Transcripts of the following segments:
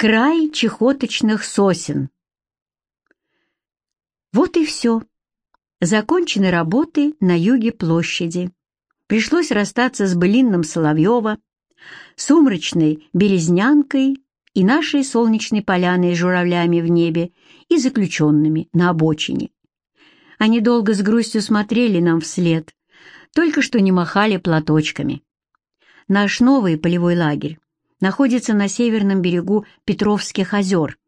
Край чехоточных сосен. Вот и все. Закончены работы на юге площади. Пришлось расстаться с былинным Соловьева, сумрачной Березнянкой и нашей солнечной поляной с журавлями в небе и заключенными на обочине. Они долго с грустью смотрели нам вслед, только что не махали платочками. Наш новый полевой лагерь находится на северном берегу Петровских озер,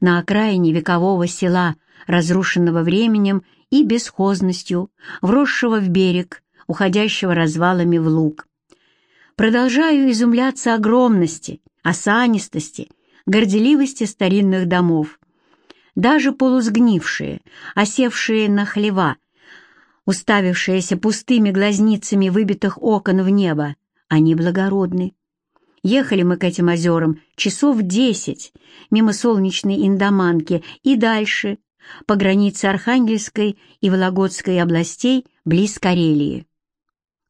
на окраине векового села, разрушенного временем и бесхозностью, вросшего в берег, уходящего развалами в луг. Продолжаю изумляться огромности, осанистости, горделивости старинных домов. Даже полусгнившие, осевшие на хлева, уставившиеся пустыми глазницами выбитых окон в небо, они благородны. Ехали мы к этим озерам часов десять, мимо солнечной Индоманки и дальше, по границе Архангельской и Вологодской областей, близ Карелии.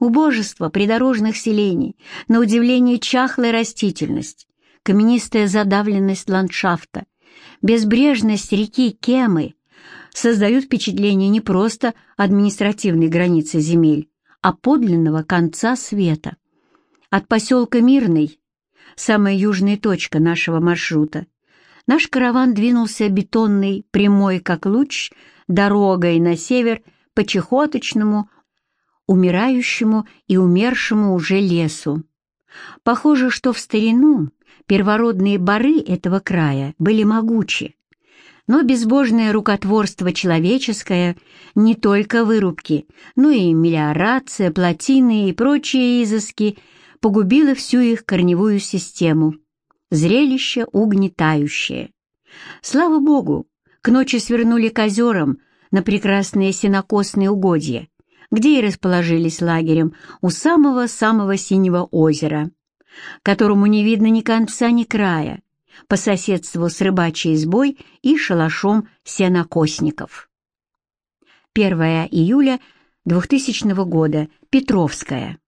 Убожество придорожных селений, на удивление чахлая растительность, каменистая задавленность ландшафта, безбрежность реки Кемы создают впечатление не просто административной границы земель, а подлинного конца света. От поселка Мирный, самая южная точка нашего маршрута, наш караван двинулся бетонной, прямой как луч, дорогой на север по чехоточному, умирающему и умершему уже лесу. Похоже, что в старину первородные бары этого края были могучи, но безбожное рукотворство человеческое, не только вырубки, но и мелиорация, плотины и прочие изыски – погубило всю их корневую систему. Зрелище угнетающее. Слава Богу, к ночи свернули к озерам на прекрасные сенокосные угодья, где и расположились лагерем у самого-самого синего озера, которому не видно ни конца, ни края, по соседству с рыбачьей избой и шалашом сенокосников. 1 июля 2000 года. Петровская.